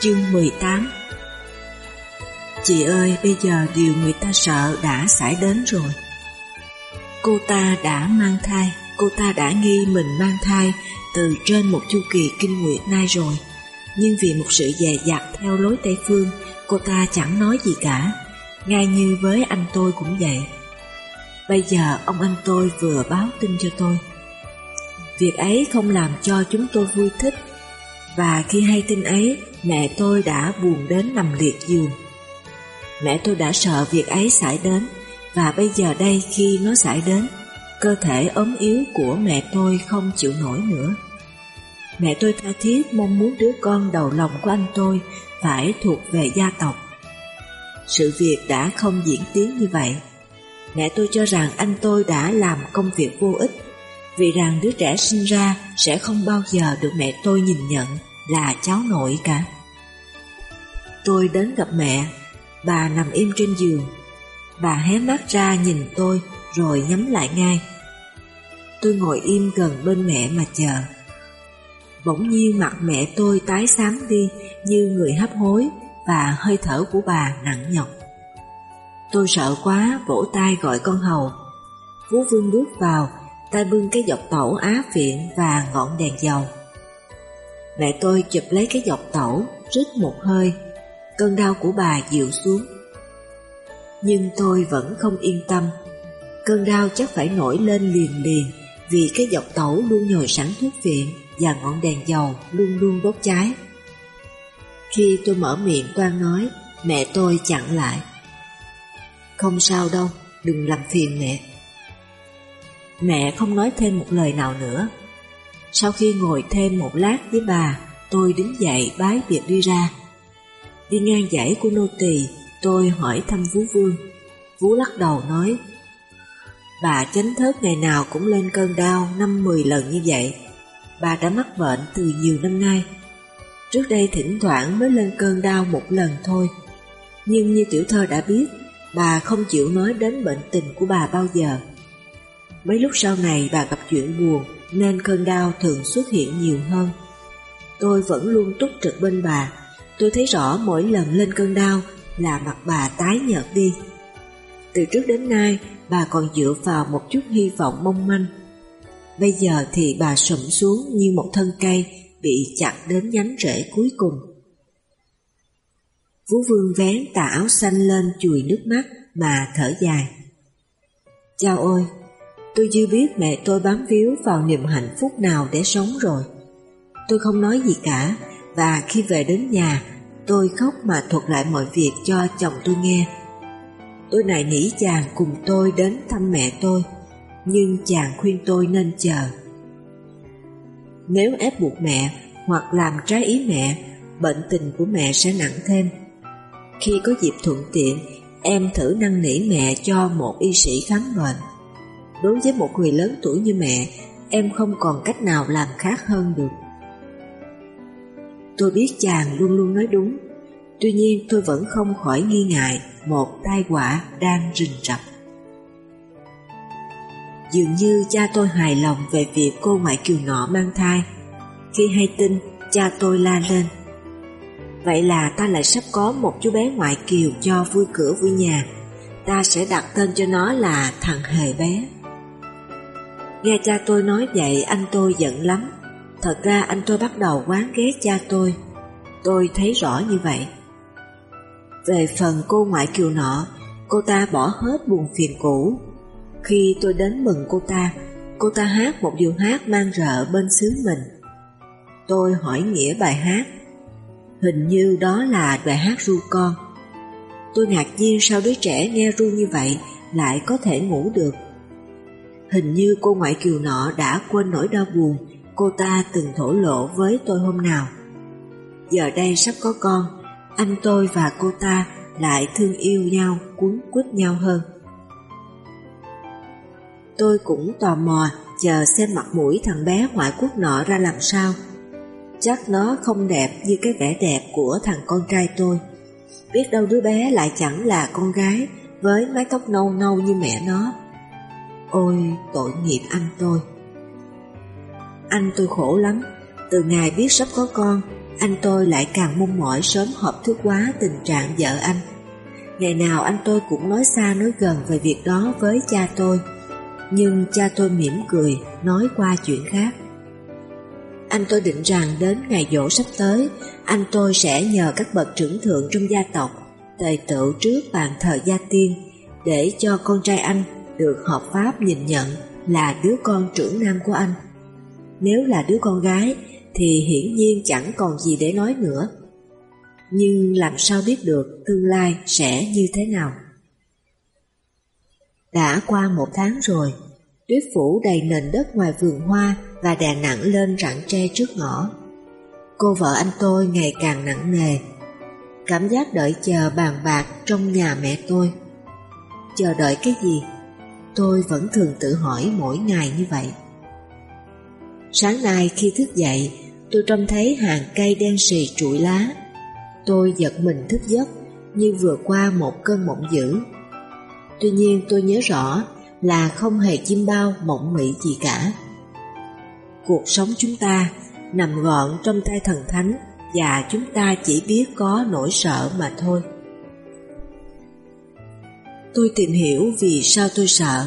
Chương 18 Chị ơi, bây giờ điều người ta sợ đã xảy đến rồi. Cô ta đã mang thai, cô ta đã nghi mình mang thai từ trên một chu kỳ kinh nguyệt nay rồi. Nhưng vì một sự dè dặt theo lối Tây Phương, cô ta chẳng nói gì cả, ngay như với anh tôi cũng vậy. Bây giờ ông anh tôi vừa báo tin cho tôi. Việc ấy không làm cho chúng tôi vui thích, và khi hay tin ấy, mẹ tôi đã buồn đến nằm liệt giường. Mẹ tôi đã sợ việc ấy xảy đến, và bây giờ đây khi nó xảy đến, cơ thể ốm yếu của mẹ tôi không chịu nổi nữa. Mẹ tôi tha thiết mong muốn đứa con đầu lòng của anh tôi phải thuộc về gia tộc. Sự việc đã không diễn tiến như vậy. Mẹ tôi cho rằng anh tôi đã làm công việc vô ích, vì rằng đứa trẻ sinh ra sẽ không bao giờ được mẹ tôi nhìn nhận là cháu nội cả. Tôi đến gặp mẹ, bà nằm im trên giường. Bà hé mắt ra nhìn tôi rồi nhắm lại ngay. Tôi ngồi im gần bên mẹ mà chờ. Bỗng nhiên mặt mẹ tôi tái xám đi như người hấp hối và hơi thở của bà nặng nhọc. Tôi sợ quá vỗ tay gọi con hầu. phú Vương bước vào, tay bưng cái dọc tẩu á phiện và ngọn đèn dầu. Mẹ tôi chụp lấy cái dọc tẩu, rít một hơi. Cơn đau của bà dịu xuống. Nhưng tôi vẫn không yên tâm. Cơn đau chắc phải nổi lên liền liền vì cái dọc tẩu luôn nhồi sẵn thuốc viện và ngọn đèn dầu luôn luôn đốt cháy. Khi tôi mở miệng toan nói, mẹ tôi chặn lại. Không sao đâu, đừng làm phiền mẹ. Mẹ không nói thêm một lời nào nữa. Sau khi ngồi thêm một lát với bà, tôi đứng dậy bái biệt đi ra. Đi ngang dãy của nô tỳ, tôi hỏi thăm Vú Vương. Vú lắc đầu nói, Bà chánh thớt ngày nào cũng lên cơn đau năm mười lần như vậy. Bà đã mắc bệnh từ nhiều năm nay. Trước đây thỉnh thoảng mới lên cơn đau một lần thôi. Nhưng như tiểu thơ đã biết, bà không chịu nói đến bệnh tình của bà bao giờ. Mấy lúc sau này bà gặp chuyện buồn nên cơn đau thường xuất hiện nhiều hơn. Tôi vẫn luôn túc trực bên bà, tôi thấy rõ mỗi lần lên cơn đau là mặt bà tái nhợt đi. Từ trước đến nay, bà còn dựa vào một chút hy vọng mong manh. Bây giờ thì bà sụm xuống như một thân cây bị chặt đến nhánh rễ cuối cùng. Vũ Vương vén tà áo xanh lên chùi nước mắt mà thở dài. Chao ôi, tôi chưa biết mẹ tôi bám víu vào niềm hạnh phúc nào để sống rồi. Tôi không nói gì cả và khi về đến nhà tôi khóc mà thuật lại mọi việc cho chồng tôi nghe. Tôi nài nỉ chàng cùng tôi đến thăm mẹ tôi, nhưng chàng khuyên tôi nên chờ. Nếu ép buộc mẹ hoặc làm trái ý mẹ, bệnh tình của mẹ sẽ nặng thêm. Khi có dịp thuận tiện, em thử năn nỉ mẹ cho một y sĩ khám bệnh. Đối với một người lớn tuổi như mẹ, em không còn cách nào làm khác hơn được. Tôi biết chàng luôn luôn nói đúng, tuy nhiên tôi vẫn không khỏi nghi ngại một tai họa đang rình rập. Dường như cha tôi hài lòng về việc cô ngoại kiều nọ mang thai. Khi hay tin, cha tôi la lên. Vậy là ta lại sắp có một chú bé ngoại kiều cho vui cửa vui nhà. Ta sẽ đặt tên cho nó là thằng hề bé. Nghe cha tôi nói vậy anh tôi giận lắm. Thật ra anh tôi bắt đầu quán ghét cha tôi. Tôi thấy rõ như vậy. Về phần cô ngoại kiều nọ, cô ta bỏ hết buồn phiền cũ. Khi tôi đến mừng cô ta, cô ta hát một điệu hát mang rợ bên xứ mình. Tôi hỏi nghĩa bài hát. Hình như đó là bài hát ru con. Tôi ngạc nhiên sao đứa trẻ nghe ru như vậy lại có thể ngủ được. Hình như cô ngoại kiều nọ đã quên nỗi đau buồn cô ta từng thổ lộ với tôi hôm nào. Giờ đây sắp có con, anh tôi và cô ta lại thương yêu nhau, cuốn quýt nhau hơn. Tôi cũng tò mò chờ xem mặt mũi thằng bé ngoại quốc nọ ra làm sao. Chắc nó không đẹp như cái vẻ đẹp của thằng con trai tôi. Biết đâu đứa bé lại chẳng là con gái với mái tóc nâu nâu như mẹ nó. Ôi tội nghiệp anh tôi. Anh tôi khổ lắm, từ ngày biết sắp có con anh tôi lại càng mong mỏi sớm hợp thức quá tình trạng vợ anh. Ngày nào anh tôi cũng nói xa nói gần về việc đó với cha tôi, nhưng cha tôi mỉm cười, nói qua chuyện khác. Anh tôi định rằng đến ngày dỗ sắp tới, anh tôi sẽ nhờ các bậc trưởng thượng trong gia tộc tề tự trước bàn thờ gia tiên để cho con trai anh được hợp pháp nhìn nhận là đứa con trưởng nam của anh. Nếu là đứa con gái thì hiển nhiên chẳng còn gì để nói nữa. Nhưng làm sao biết được tương lai sẽ như thế nào? Đã qua một tháng rồi, tuyết phủ đầy nền đất ngoài vườn hoa và đè nặng lên rặng tre trước ngõ. Cô vợ anh tôi ngày càng nặng nề, cảm giác đợi chờ bàn bạc trong nhà mẹ tôi. Chờ đợi cái gì? Tôi vẫn thường tự hỏi mỗi ngày như vậy. Sáng nay khi thức dậy, tôi trông thấy hàng cây đen xì trụi lá. Tôi giật mình thức giấc như vừa qua một cơn mộng dữ. Tuy nhiên tôi nhớ rõ là không hề chim bao mộng mị gì cả. Cuộc sống chúng ta nằm gọn trong tay thần thánh và chúng ta chỉ biết có nỗi sợ mà thôi. Tôi tìm hiểu vì sao tôi sợ.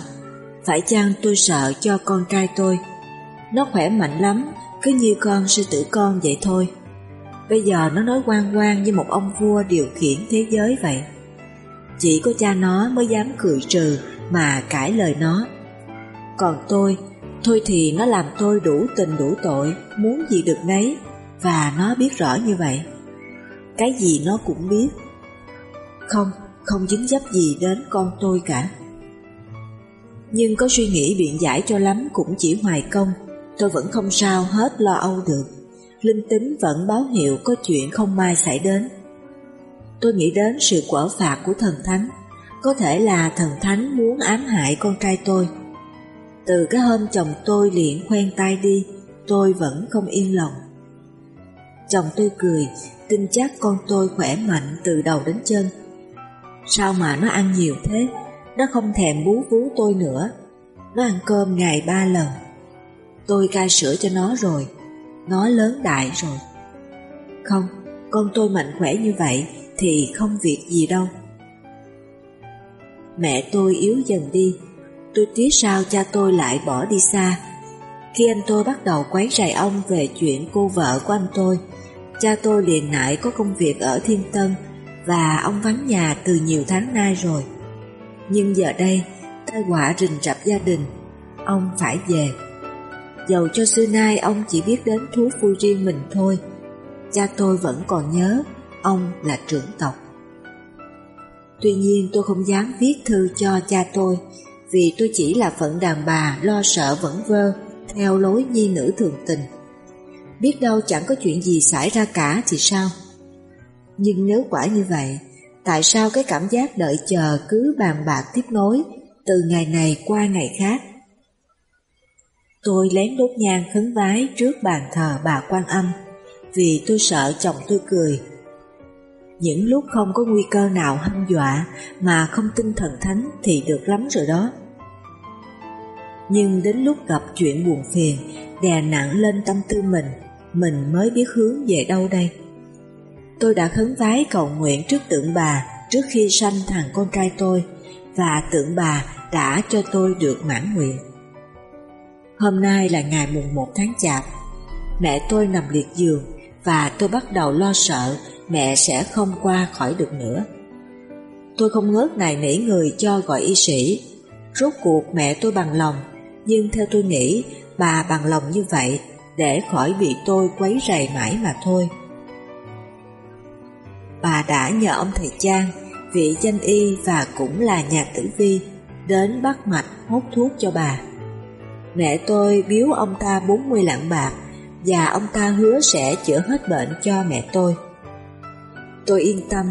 Phải chăng tôi sợ cho con trai tôi? Nó khỏe mạnh lắm, cứ như con sư tử con vậy thôi. Bây giờ nó nói quan quan như một ông vua điều khiển thế giới vậy. Chỉ có cha nó mới dám cười trừ mà cãi lời nó. Còn tôi, thôi thì nó làm tôi đủ tình đủ tội, muốn gì được nấy, và nó biết rõ như vậy. Cái gì nó cũng biết. Không, không dính dấp gì đến con tôi cả. Nhưng có suy nghĩ biện giải cho lắm cũng chỉ hoài công, tôi vẫn không sao hết lo âu được. Linh tính vẫn báo hiệu có chuyện không may xảy đến. Tôi nghĩ đến sự quở phạt của thần thánh, có thể là thần thánh muốn ám hại con trai tôi. Từ cái hôm chồng tôi liền khoen tay đi, tôi vẫn không yên lòng. Chồng tôi cười, tin chắc con tôi khỏe mạnh từ đầu đến chân. Sao mà nó ăn nhiều thế? Nó không thèm bú vú tôi nữa. Nó ăn cơm ngày ba lần. Tôi cai sữa cho nó rồi. Nó lớn đại rồi. Không, con tôi mạnh khỏe như vậy thì không việc gì đâu. Mẹ tôi yếu dần đi. Tôi tiếc sao cha tôi lại bỏ đi xa. Khi anh tôi bắt đầu quấy rầy ông về chuyện cô vợ của anh tôi, cha tôi liền nại có công việc ở Thiên Tân và ông vắng nhà từ nhiều tháng nay rồi. Nhưng giờ đây, tai họa rình rập gia đình, ông phải về. Dầu cho xưa nay ông chỉ biết đến thú vui riêng mình thôi, cha tôi vẫn còn nhớ ông là trưởng tộc. Tuy nhiên tôi không dám viết thư cho cha tôi vì tôi chỉ là phận đàn bà lo sợ vẫn vơ theo lối nhi nữ thường tình. Biết đâu chẳng có chuyện gì xảy ra cả thì sao? Nhưng nếu quả như vậy, tại sao cái cảm giác đợi chờ cứ bàn bạc tiếp nối từ ngày này qua ngày khác? Tôi lén đốt nhang khấn vái trước bàn thờ bà quan âm vì tôi sợ chồng tôi cười. Những lúc không có nguy cơ nào hâm dọa mà không tin thần thánh thì được lắm rồi đó. Nhưng đến lúc gặp chuyện buồn phiền, đè nặng lên tâm tư mình, mình mới biết hướng về đâu đây. Tôi đã khấn vái cầu nguyện trước tượng bà trước khi sanh thằng con trai tôi, và tượng bà đã cho tôi được mãn nguyện. Hôm nay là ngày mùng 1 tháng chạp, mẹ tôi nằm liệt giường và tôi bắt đầu lo sợ mẹ sẽ không qua khỏi được nữa. Tôi không ngớt này nỉ người cho gọi y sĩ. Rốt cuộc mẹ tôi bằng lòng, nhưng theo tôi nghĩ bà bằng lòng như vậy để khỏi bị tôi quấy rầy mãi mà thôi. Bà đã nhờ ông thầy Trang, vị danh y và cũng là nhà tử vi, đến bắt mạch hút thuốc cho bà. Mẹ tôi biếu ông ta 40 lạng bạc và ông ta hứa sẽ chữa hết bệnh cho mẹ tôi. Tôi yên tâm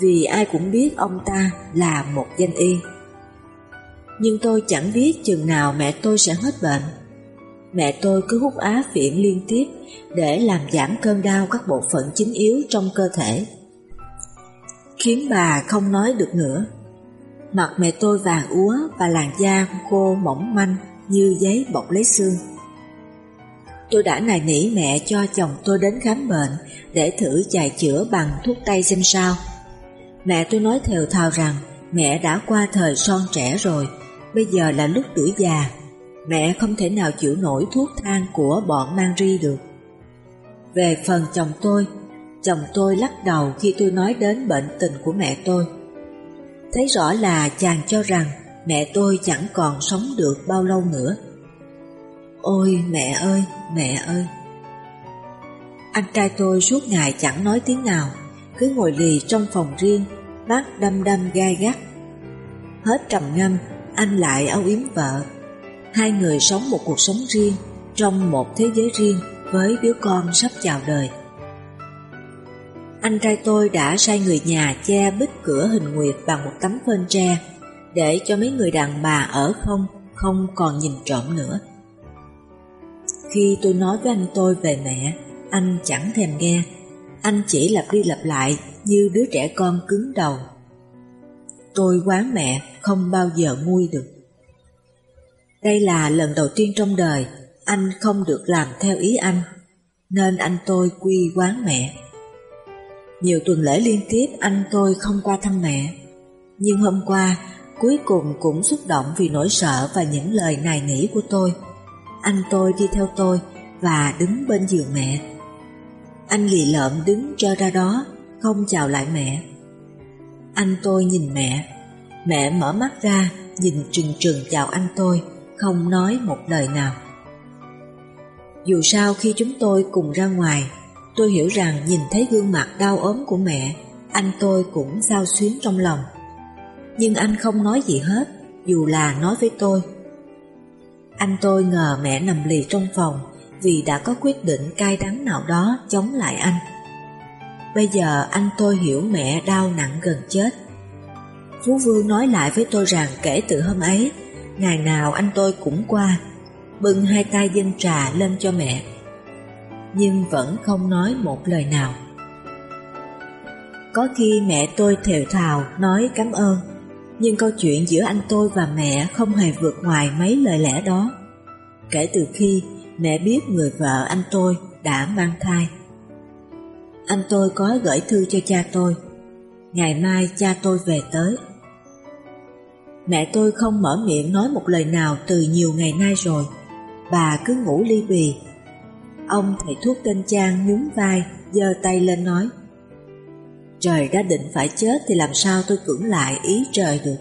vì ai cũng biết ông ta là một danh y. Nhưng tôi chẳng biết chừng nào mẹ tôi sẽ hết bệnh. Mẹ tôi cứ hút á phiện liên tiếp để làm giảm cơn đau các bộ phận chính yếu trong cơ thể. Khiến bà không nói được nữa. Mặt mẹ tôi vàng úa và làn da khô mỏng manh như giấy bọc lấy xương. Tôi đã nài nỉ mẹ cho chồng tôi đến khám bệnh để thử chài chữa bằng thuốc tây xem sao. Mẹ tôi nói thều thào rằng mẹ đã qua thời son trẻ rồi, bây giờ là lúc tuổi già. Mẹ không thể nào chịu nổi thuốc thang của bọn mang ri được. Về phần chồng tôi, chồng tôi lắc đầu khi tôi nói đến bệnh tình của mẹ tôi. Thấy rõ là chàng cho rằng mẹ tôi chẳng còn sống được bao lâu nữa. Ôi mẹ ơi, mẹ ơi! Anh trai tôi suốt ngày chẳng nói tiếng nào, cứ ngồi lì trong phòng riêng, mắt đâm đâm gai gắt. Hết trầm ngâm, anh lại âu yếm vợ. Hai người sống một cuộc sống riêng, trong một thế giới riêng với đứa con sắp chào đời. Anh trai tôi đã sai người nhà che bích cửa hình nguyệt bằng một tấm phên tre để cho mấy người đàn bà ở không không còn nhìn trộm nữa. Khi tôi nói với anh tôi về mẹ, anh chẳng thèm nghe, anh chỉ lặp đi lặp lại như đứa trẻ con cứng đầu. Tôi quán mẹ không bao giờ nguôi được. Đây là lần đầu tiên trong đời anh không được làm theo ý anh, nên anh tôi quy quán mẹ. Nhiều tuần lễ liên tiếp anh tôi không qua thăm mẹ, nhưng hôm qua cuối cùng cũng xúc động vì nỗi sợ và những lời nài nỉ của tôi. Anh tôi đi theo tôi và đứng bên giường mẹ. Anh lì lợm đứng trơ ra đó, không chào lại mẹ. Anh tôi nhìn mẹ, mẹ mở mắt ra, nhìn trừng trừng chào anh tôi, không nói một lời nào. Dù sao khi chúng tôi cùng ra ngoài, tôi hiểu rằng nhìn thấy gương mặt đau ốm của mẹ, anh tôi cũng sao xuyến trong lòng. Nhưng anh không nói gì hết, dù là nói với tôi. Anh tôi ngờ mẹ nằm lì trong phòng vì đã có quyết định cay đắng nào đó chống lại anh. Bây giờ anh tôi hiểu mẹ đau nặng gần chết. Phú Vương nói lại với tôi rằng kể từ hôm ấy, ngày nào anh tôi cũng qua, bưng hai tay dân trà lên cho mẹ. Nhưng vẫn không nói một lời nào. Có khi mẹ tôi thều thào nói cảm ơn, nhưng câu chuyện giữa anh tôi và mẹ không hề vượt ngoài mấy lời lẽ đó. Kể từ khi mẹ biết người vợ anh tôi đã mang thai. Anh tôi có gửi thư cho cha tôi. Ngày mai cha tôi về tới. Mẹ tôi không mở miệng nói một lời nào từ nhiều ngày nay rồi. Bà cứ ngủ ly bì. Ông thầy thuốc tên Trang nhún vai, giơ tay lên nói. Trời đã định phải chết thì làm sao tôi cưỡng lại ý trời được.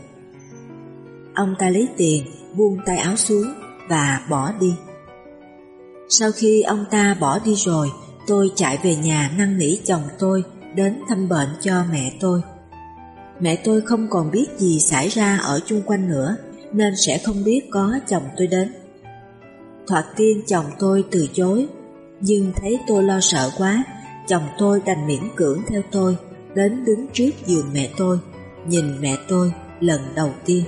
Ông ta lấy tiền, buông tay áo xuống và bỏ đi. Sau khi ông ta bỏ đi rồi, tôi chạy về nhà năn nỉ chồng tôi đến thăm bệnh cho mẹ tôi. Mẹ tôi không còn biết gì xảy ra ở chung quanh nữa, nên sẽ không biết có chồng tôi đến. Thoạt tiên chồng tôi từ chối, nhưng thấy tôi lo sợ quá, chồng tôi đành miễn cưỡng theo tôi, đến đứng trước giường mẹ tôi, nhìn mẹ tôi lần đầu tiên.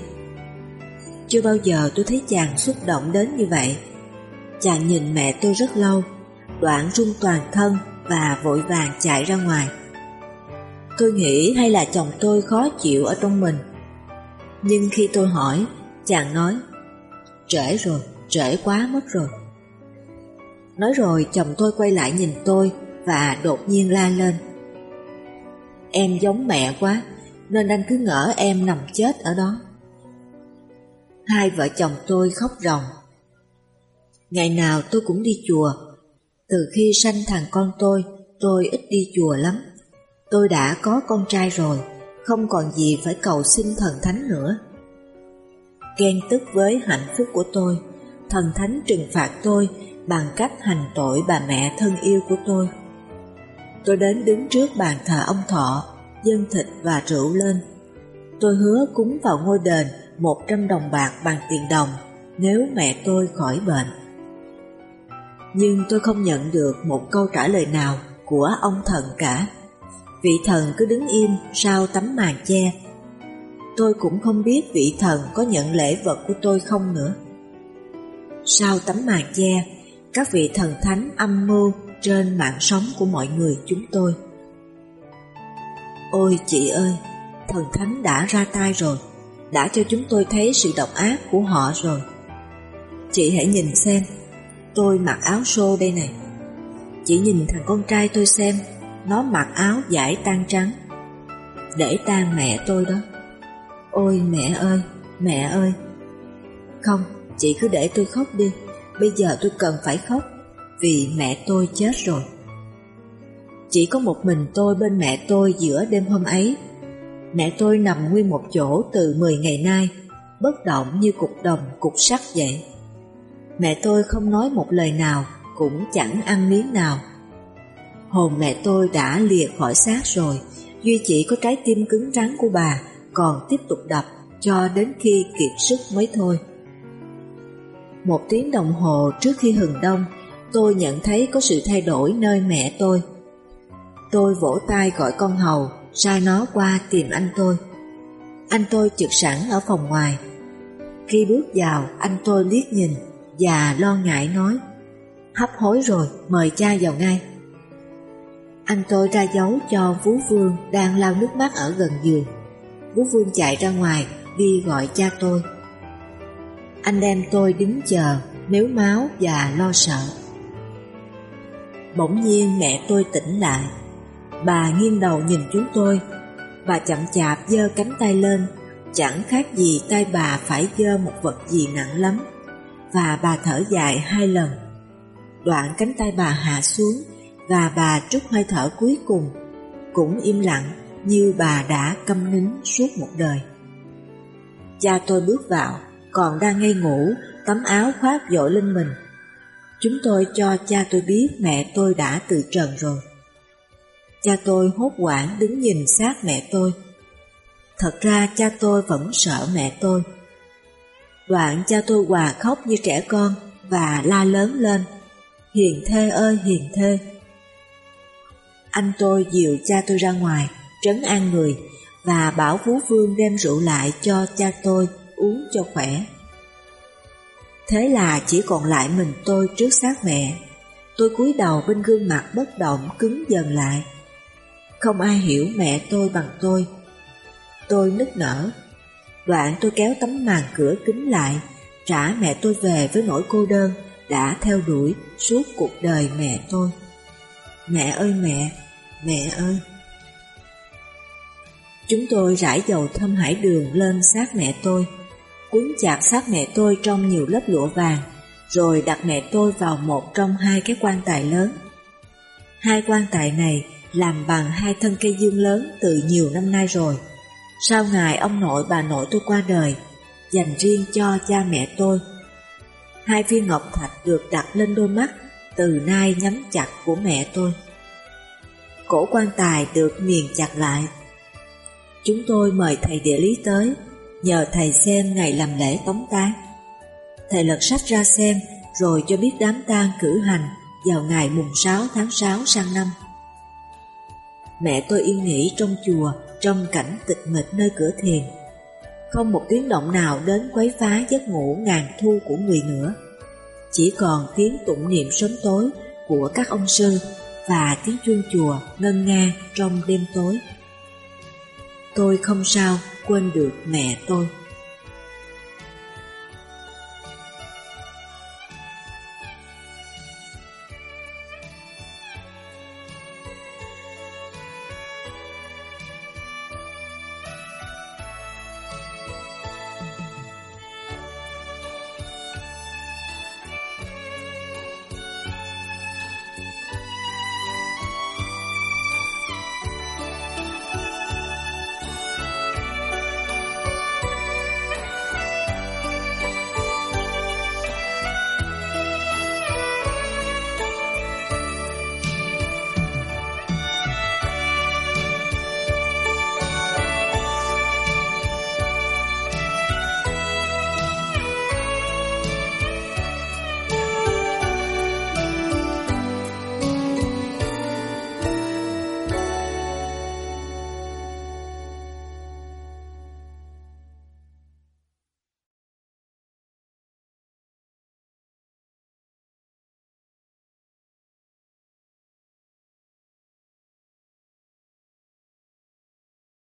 Chưa bao giờ tôi thấy chàng xúc động đến như vậy. Chàng nhìn mẹ tôi rất lâu, đoạn rung toàn thân và vội vàng chạy ra ngoài. Tôi nghĩ hay là chồng tôi khó chịu ở trong mình. Nhưng khi tôi hỏi, chàng nói, trễ rồi, trễ quá mất rồi. Nói rồi chồng tôi quay lại nhìn tôi và đột nhiên la lên. Em giống mẹ quá, nên anh cứ ngỡ em nằm chết ở đó. Hai vợ chồng tôi khóc ròng Ngày nào tôi cũng đi chùa. Từ khi sanh thằng con tôi, tôi ít đi chùa lắm. Tôi đã có con trai rồi, không còn gì phải cầu xin thần thánh nữa. Ghen tức với hạnh phúc của tôi, thần thánh trừng phạt tôi bằng cách hành tội bà mẹ thân yêu của tôi. Tôi đến đứng trước bàn thờ ông thọ, dân thịt và rượu lên. Tôi hứa cúng vào ngôi đền 100 đồng bạc bằng tiền đồng nếu mẹ tôi khỏi bệnh nhưng tôi không nhận được một câu trả lời nào của ông thần cả. Vị thần cứ đứng im sau tấm màn che. Tôi cũng không biết vị thần có nhận lễ vật của tôi không nữa. Sau tấm màn che, các vị thần thánh âm mưu trên mạng sống của mọi người chúng tôi. Ôi chị ơi, thần thánh đã ra tay rồi, đã cho chúng tôi thấy sự độc ác của họ rồi. Chị hãy nhìn xem, tôi mặc áo xô đây này. chị nhìn thằng con trai tôi xem, nó mặc áo giải tan trắng. Để tan mẹ tôi đó. Ôi mẹ ơi, mẹ ơi. Không, chị cứ để tôi khóc đi, bây giờ tôi cần phải khóc, vì mẹ tôi chết rồi. Chỉ có một mình tôi bên mẹ tôi giữa đêm hôm ấy. Mẹ tôi nằm nguyên một chỗ từ 10 ngày nay, bất động như cục đồng, cục sắt vậy. Mẹ tôi không nói một lời nào, cũng chẳng ăn miếng nào. Hồn mẹ tôi đã lìa khỏi xác rồi, duy chỉ có trái tim cứng rắn của bà còn tiếp tục đập cho đến khi kiệt sức mới thôi. Một tiếng đồng hồ trước khi hừng đông, tôi nhận thấy có sự thay đổi nơi mẹ tôi. Tôi vỗ tay gọi con hầu, sai nó qua tìm anh tôi. Anh tôi trực sẵn ở phòng ngoài. Khi bước vào, anh tôi liếc nhìn và lo ngại nói Hấp hối rồi, mời cha vào ngay. Anh tôi ra dấu cho Vú Vương đang lau nước mắt ở gần giường. Vú Vương chạy ra ngoài, đi gọi cha tôi. Anh em tôi đứng chờ, nếu máu và lo sợ. Bỗng nhiên mẹ tôi tỉnh lại. Bà nghiêng đầu nhìn chúng tôi. Bà chậm chạp giơ cánh tay lên, chẳng khác gì tay bà phải giơ một vật gì nặng lắm. Và bà thở dài hai lần. Đoạn cánh tay bà hạ xuống và bà trút hơi thở cuối cùng, cũng im lặng như bà đã câm nín suốt một đời. Cha tôi bước vào, còn đang ngây ngủ, tấm áo khoác dội lên mình. Chúng tôi cho cha tôi biết mẹ tôi đã từ trần rồi. Cha tôi hốt hoảng đứng nhìn sát mẹ tôi. Thật ra cha tôi vẫn sợ mẹ tôi. Đoạn cha tôi hòa khóc như trẻ con và la lớn lên. Hiền thê ơi hiền thê. Anh tôi dìu cha tôi ra ngoài, trấn an người và bảo Phú Vương đem rượu lại cho cha tôi uống cho khỏe. Thế là chỉ còn lại mình tôi trước xác mẹ. Tôi cúi đầu bên gương mặt bất động cứng dần lại. Không ai hiểu mẹ tôi bằng tôi. Tôi nức nở. Đoạn tôi kéo tấm màn cửa kính lại, trả mẹ tôi về với nỗi cô đơn đã theo đuổi suốt cuộc đời mẹ tôi. Mẹ ơi mẹ, mẹ ơi! Chúng tôi rải dầu thơm hải đường lên xác mẹ tôi, cuốn chặt xác mẹ tôi trong nhiều lớp lụa vàng, rồi đặt mẹ tôi vào một trong hai cái quan tài lớn. Hai quan tài này làm bằng hai thân cây dương lớn từ nhiều năm nay rồi. Sau ngày ông nội bà nội tôi qua đời, dành riêng cho cha mẹ tôi. Hai viên ngọc thạch được đặt lên đôi mắt, từ nay nhắm chặt của mẹ tôi. Cổ quan tài được nghiền chặt lại. Chúng tôi mời thầy địa lý tới, nhờ thầy xem ngày làm lễ tống tán. Thầy lật sách ra xem, rồi cho biết đám tang cử hành vào ngày mùng 6 tháng 6 sang năm. Mẹ tôi yên nghỉ trong chùa, trong cảnh tịch mịch nơi cửa thiền. Không một tiếng động nào đến quấy phá giấc ngủ ngàn thu của người nữa. Chỉ còn tiếng tụng niệm sớm tối của các ông sư và tiếng chuông chùa ngân nga trong đêm tối. Tôi không sao quên được mẹ tôi.